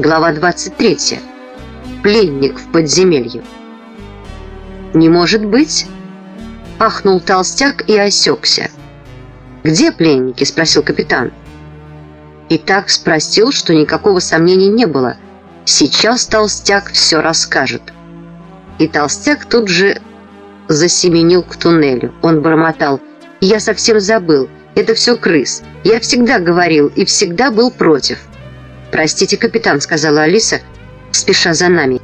Глава 23. Пленник в подземелье. «Не может быть!» – ахнул толстяк и осекся. «Где пленники?» – спросил капитан. И так спросил, что никакого сомнения не было. Сейчас толстяк все расскажет. И толстяк тут же засеменил к туннелю. Он бормотал. «Я совсем забыл. Это все крыс. Я всегда говорил и всегда был против». «Простите, капитан», — сказала Алиса, спеша за нами.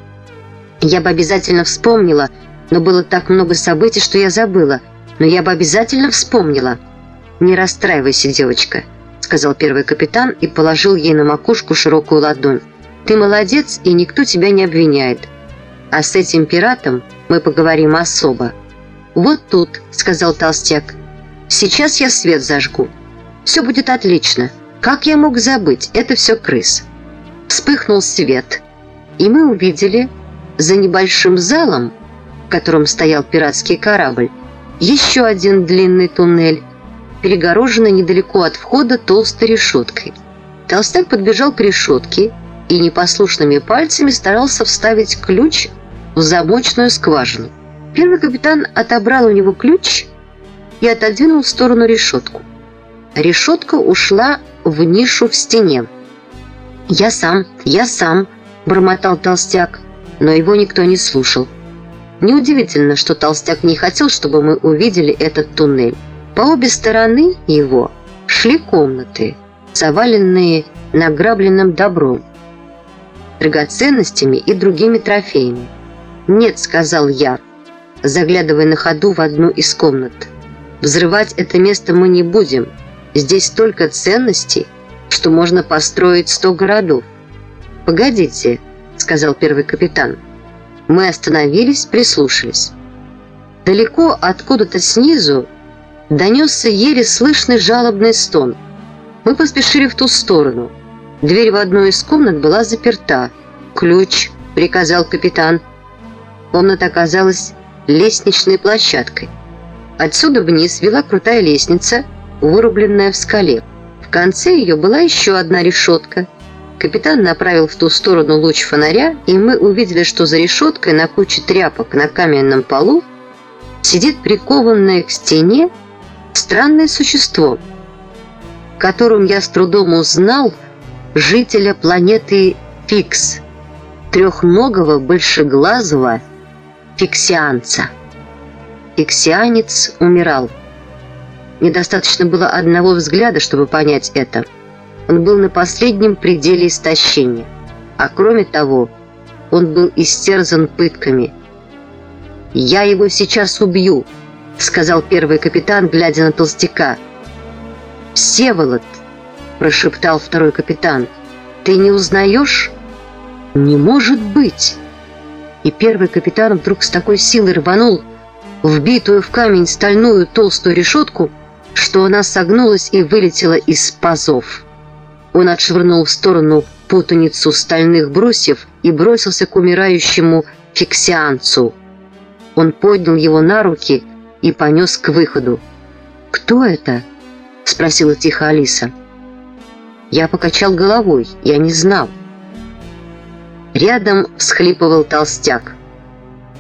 «Я бы обязательно вспомнила, но было так много событий, что я забыла. Но я бы обязательно вспомнила». «Не расстраивайся, девочка», — сказал первый капитан и положил ей на макушку широкую ладонь. «Ты молодец, и никто тебя не обвиняет. А с этим пиратом мы поговорим особо». «Вот тут», — сказал толстяк. «Сейчас я свет зажгу. Все будет отлично». Как я мог забыть? Это все крыс. Вспыхнул свет, и мы увидели за небольшим залом, в котором стоял пиратский корабль, еще один длинный туннель, перегороженный недалеко от входа толстой решеткой. Толстяк подбежал к решетке и непослушными пальцами старался вставить ключ в замочную скважину. Первый капитан отобрал у него ключ и отодвинул в сторону решетку. Решетка ушла в нишу в стене. «Я сам, я сам», – бормотал толстяк, но его никто не слушал. Неудивительно, что толстяк не хотел, чтобы мы увидели этот туннель. По обе стороны его шли комнаты, заваленные награбленным добром, драгоценностями и другими трофеями. «Нет», – сказал я, заглядывая на ходу в одну из комнат. «Взрывать это место мы не будем, Здесь столько ценностей, что можно построить сто городов. «Погодите», — сказал первый капитан. Мы остановились, прислушались. Далеко откуда-то снизу донесся еле слышный жалобный стон. Мы поспешили в ту сторону. Дверь в одну из комнат была заперта. «Ключ», — приказал капитан. Комната оказалась лестничной площадкой. Отсюда вниз вела крутая лестница — вырубленная в скале. В конце ее была еще одна решетка. Капитан направил в ту сторону луч фонаря, и мы увидели, что за решеткой на куче тряпок на каменном полу сидит прикованное к стене странное существо, которым я с трудом узнал жителя планеты Фикс, трехногого большеглазого фиксианца. Фиксианец умирал. Недостаточно было одного взгляда, чтобы понять это. Он был на последнем пределе истощения. А кроме того, он был истерзан пытками. «Я его сейчас убью», — сказал первый капитан, глядя на толстяка. «Всеволод», — прошептал второй капитан, — «ты не узнаешь?» «Не может быть!» И первый капитан вдруг с такой силой рванул вбитую в камень стальную толстую решетку, что она согнулась и вылетела из пазов. Он отшвырнул в сторону путаницу стальных брусьев и бросился к умирающему фиксианцу. Он поднял его на руки и понес к выходу. «Кто это?» – спросила тихо Алиса. Я покачал головой, я не знал. Рядом всхлипывал толстяк.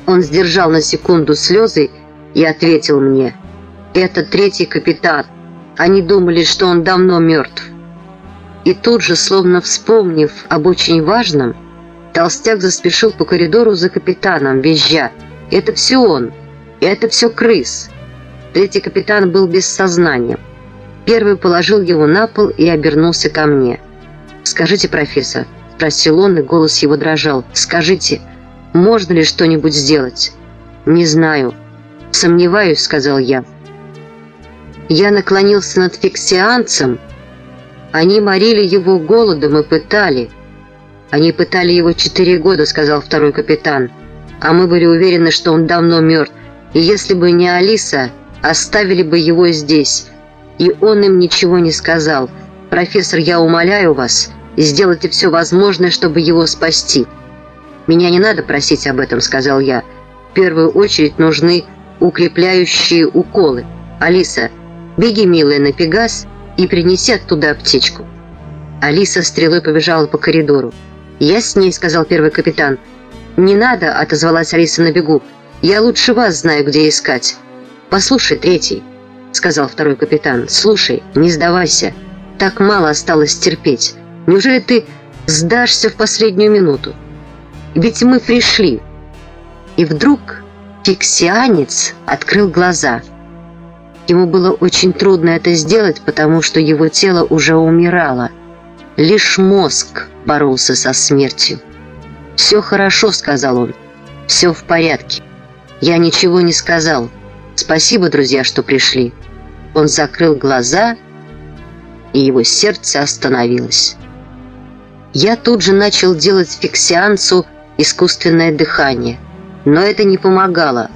Он сдержал на секунду слезы и ответил мне – это третий капитан. Они думали, что он давно мертв. И тут же, словно вспомнив об очень важном, толстяк заспешил по коридору за капитаном, визжа. «Это все он! Это все крыс!» Третий капитан был без сознания. Первый положил его на пол и обернулся ко мне. «Скажите, профессор», – спросил он, и голос его дрожал, – «скажите, можно ли что-нибудь сделать?» «Не знаю». «Сомневаюсь», – сказал я. Я наклонился над фиксианцем. Они морили его голодом и пытали. Они пытали его четыре года, сказал второй капитан. А мы были уверены, что он давно мертв. И если бы не Алиса, оставили бы его здесь. И он им ничего не сказал. «Профессор, я умоляю вас, сделайте все возможное, чтобы его спасти». «Меня не надо просить об этом», — сказал я. «В первую очередь нужны укрепляющие уколы. Алиса, Беги, милая, на Пегас и принеси оттуда аптечку». Алиса стрелой побежала по коридору. «Я с ней», — сказал первый капитан. «Не надо», — отозвалась Алиса на бегу. «Я лучше вас знаю, где искать». «Послушай, третий», — сказал второй капитан. «Слушай, не сдавайся. Так мало осталось терпеть. Неужели ты сдашься в последнюю минуту? Ведь мы пришли». И вдруг фиксианец открыл глаза. Ему было очень трудно это сделать, потому что его тело уже умирало. Лишь мозг боролся со смертью. «Все хорошо», — сказал он. «Все в порядке. Я ничего не сказал. Спасибо, друзья, что пришли». Он закрыл глаза, и его сердце остановилось. Я тут же начал делать фиксианцу искусственное дыхание, но это не помогало.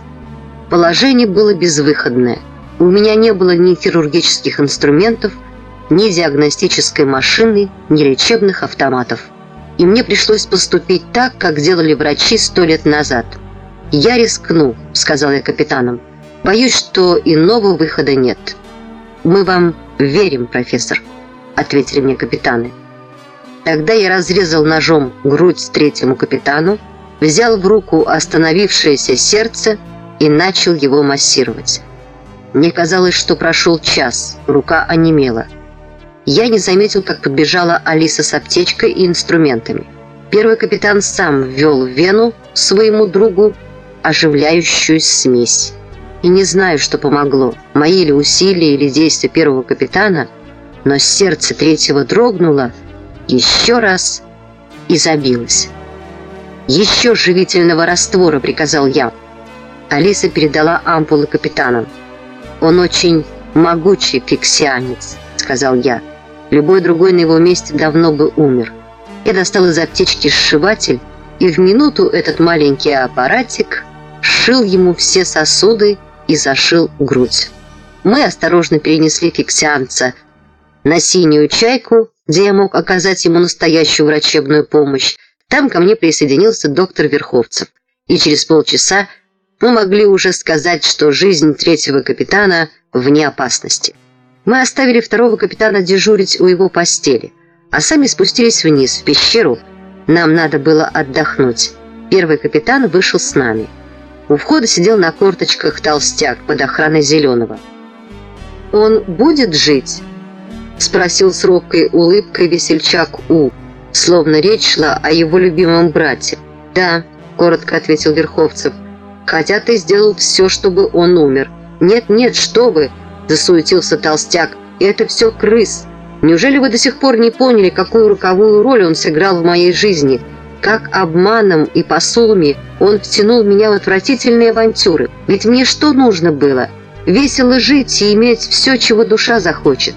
Положение было безвыходное. У меня не было ни хирургических инструментов, ни диагностической машины, ни лечебных автоматов и мне пришлось поступить так, как делали врачи сто лет назад. «Я рискну», — сказал я капитанам. «Боюсь, что иного выхода нет». «Мы вам верим, профессор», — ответили мне капитаны. Тогда я разрезал ножом грудь третьему капитану, взял в руку остановившееся сердце и начал его массировать. Мне казалось, что прошел час, рука онемела — я не заметил, как подбежала Алиса с аптечкой и инструментами. Первый капитан сам ввел в вену своему другу оживляющую смесь. И не знаю, что помогло, мои ли усилия или действия первого капитана, но сердце третьего дрогнуло еще раз и забилось. «Еще живительного раствора», — приказал я. Алиса передала ампулы капитанам. «Он очень могучий фиксианец», — сказал я. Любой другой на его месте давно бы умер. Я достал из аптечки сшиватель, и в минуту этот маленький аппаратик сшил ему все сосуды и зашил грудь. Мы осторожно перенесли фиксианца на синюю чайку, где я мог оказать ему настоящую врачебную помощь. Там ко мне присоединился доктор Верховцев, и через полчаса мы могли уже сказать, что жизнь третьего капитана вне опасности. Мы оставили второго капитана дежурить у его постели, а сами спустились вниз, в пещеру. Нам надо было отдохнуть. Первый капитан вышел с нами. У входа сидел на корточках толстяк под охраной Зеленого. «Он будет жить?» – спросил с робкой улыбкой весельчак У, словно речь шла о его любимом брате. «Да», – коротко ответил Верховцев, – «хотя ты сделал все, чтобы он умер». «Нет-нет, что вы!» Засуетился толстяк. Это все крыс. Неужели вы до сих пор не поняли, какую роковую роль он сыграл в моей жизни? Как обманом и посулами он втянул меня в отвратительные авантюры. Ведь мне что нужно было? Весело жить и иметь все, чего душа захочет.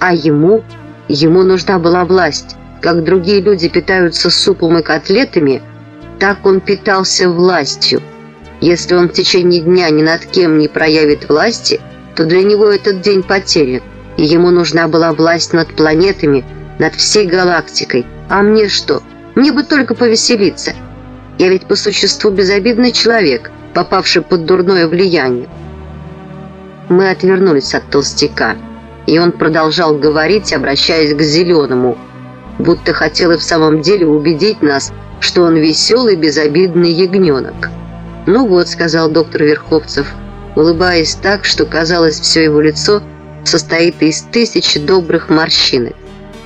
А ему? Ему нужна была власть. Как другие люди питаются супом и котлетами, так он питался властью. Если он в течение дня ни над кем не проявит власти – то для него этот день потерян, и ему нужна была власть над планетами, над всей галактикой. А мне что? Мне бы только повеселиться. Я ведь по существу безобидный человек, попавший под дурное влияние. Мы отвернулись от толстяка, и он продолжал говорить, обращаясь к зеленому, будто хотел и в самом деле убедить нас, что он веселый, безобидный ягненок. «Ну вот», — сказал доктор Верховцев, — улыбаясь так, что казалось, все его лицо состоит из тысячи добрых морщинок.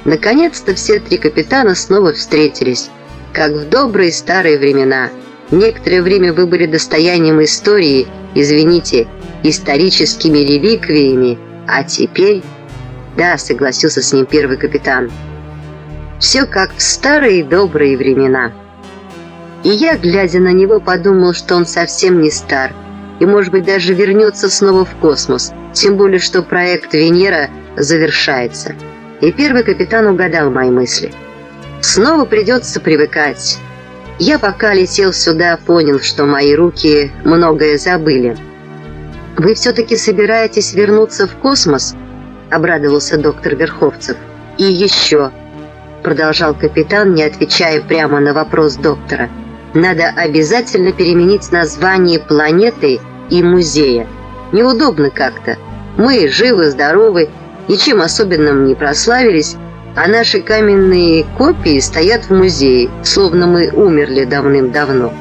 Наконец-то все три капитана снова встретились, как в добрые старые времена. Некоторое время вы были достоянием истории, извините, историческими реликвиями, а теперь... Да, согласился с ним первый капитан. Все как в старые добрые времена. И я, глядя на него, подумал, что он совсем не стар – и, может быть, даже вернется снова в космос, тем более, что проект Венера завершается. И первый капитан угадал мои мысли. Снова придется привыкать. Я пока летел сюда, понял, что мои руки многое забыли. «Вы все-таки собираетесь вернуться в космос?» – обрадовался доктор Верховцев. «И еще», – продолжал капитан, не отвечая прямо на вопрос доктора – надо обязательно переменить название планеты и музея. Неудобно как-то. Мы живы, здоровы, ничем особенным не прославились, А наши каменные копии стоят в музее, словно мы умерли давным-давно.